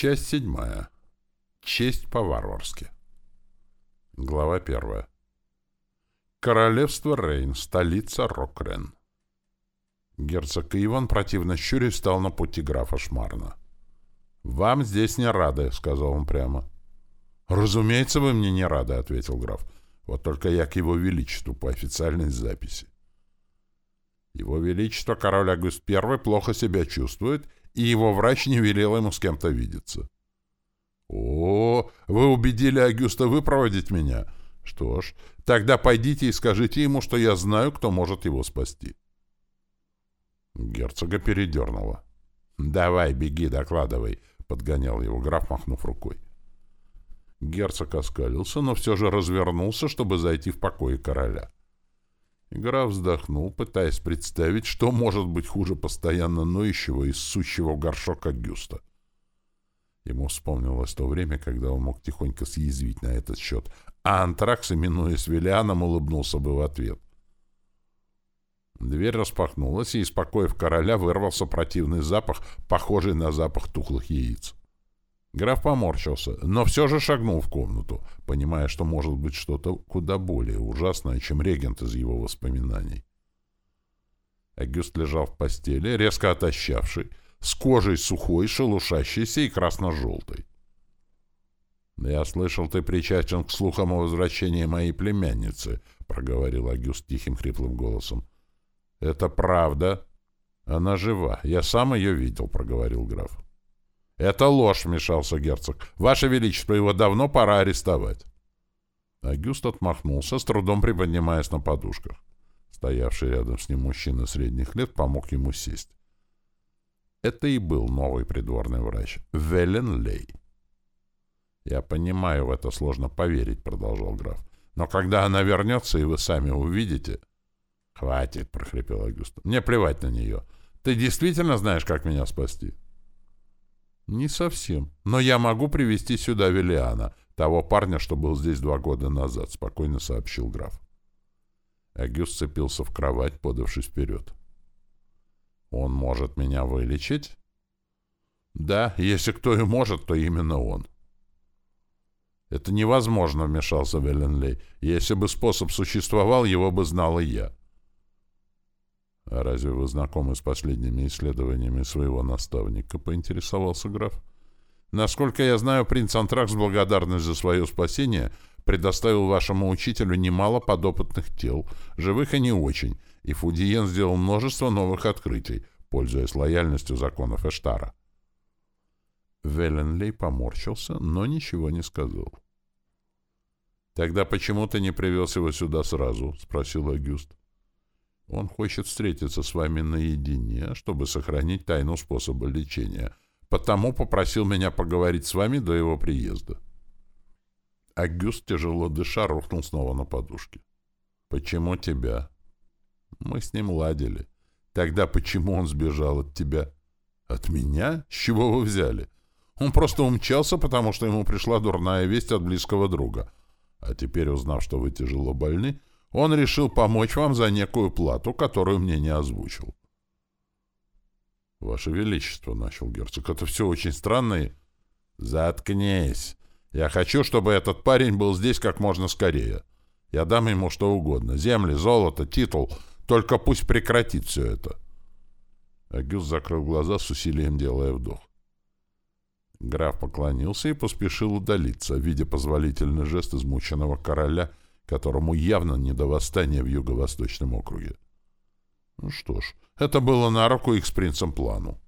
Часть седьмая. Честь по-варварски. Глава первая. Королевство Рейн, столица Рокрен. Герцог Иван, противно щурясь, стал на пути графа Шмарна. «Вам здесь не рады», — сказал он прямо. «Разумеется, вы мне не рады», — ответил граф. «Вот только я к его величеству по официальной записи». Его величество, король Агуст I, плохо себя чувствует и его врач не велел ему с кем-то видеться. «О, вы убедили Агюста выпроводить меня? Что ж, тогда пойдите и скажите ему, что я знаю, кто может его спасти». Герцога передернуло. «Давай, беги, докладывай», — подгонял его граф, махнув рукой. Герцог оскалился, но все же развернулся, чтобы зайти в покои короля. Граф вздохнул, пытаясь представить, что может быть хуже постоянно ноющего и ссущего в горшок Агюста. Ему вспомнилось то время, когда он мог тихонько съязвить на этот счет, а Антракс, именуясь Велианом, улыбнулся бы в ответ. Дверь распахнулась, и из покоев короля вырвался противный запах, похожий на запах тухлых яиц. Граф поморщился, но все же шагнул в комнату, понимая, что может быть что-то куда более ужасное, чем регент из его воспоминаний. Агюст лежал в постели, резко отощавший, с кожей сухой, шелушащейся и красно-желтой. «Я слышал, ты причастен к слухам о возвращении моей племянницы», — проговорил Агюст тихим хриплым голосом. «Это правда. Она жива. Я сам ее видел», — проговорил граф. «Это ложь», — вмешался герцог. «Ваше Величество, его давно пора арестовать». Агюст отмахнулся, с трудом приподнимаясь на подушках. Стоявший рядом с ним мужчина средних лет помог ему сесть. Это и был новый придворный врач, Велен Лей. «Я понимаю, в это сложно поверить», — продолжал граф. «Но когда она вернется, и вы сами увидите...» «Хватит», — прохрипел Агюст. «Мне плевать на нее. Ты действительно знаешь, как меня спасти?» «Не совсем. Но я могу привести сюда Велиана, того парня, что был здесь два года назад», — спокойно сообщил граф. Агюст сцепился в кровать, подавшись вперед. «Он может меня вылечить?» «Да, если кто и может, то именно он». «Это невозможно», — вмешался Веленлей. «Если бы способ существовал, его бы знал и я». «А разве вы знакомы с последними исследованиями своего наставника?» — поинтересовался граф. «Насколько я знаю, принц Антракс, благодарность за свое спасение, предоставил вашему учителю немало подопытных тел, живых и не очень, и Фудиен сделал множество новых открытий, пользуясь лояльностью законов Эштара». Веленлей поморщился, но ничего не сказал. «Тогда почему ты не привез его сюда сразу?» — спросил Агюст. Он хочет встретиться с вами наедине, чтобы сохранить тайну способа лечения. Потому попросил меня поговорить с вами до его приезда. Агюст, тяжело дыша, рухнул снова на подушке. «Почему тебя?» «Мы с ним ладили. Тогда почему он сбежал от тебя?» «От меня? С чего вы взяли?» «Он просто умчался, потому что ему пришла дурная весть от близкого друга. А теперь, узнав, что вы тяжело больны, он решил помочь вам за некую плату, которую мне не озвучил. — Ваше Величество, — начал герцог, — это все очень странно и... — Заткнись. Я хочу, чтобы этот парень был здесь как можно скорее. Я дам ему что угодно. Земли, золото, титул. Только пусть прекратит все это. Агюс закрыл глаза с усилием, делая вдох. Граф поклонился и поспешил удалиться, видя позволительный жест измученного короля — которому явно не до восстания в юго-восточном округе. Ну что ж, это было на руку их с принцем плану.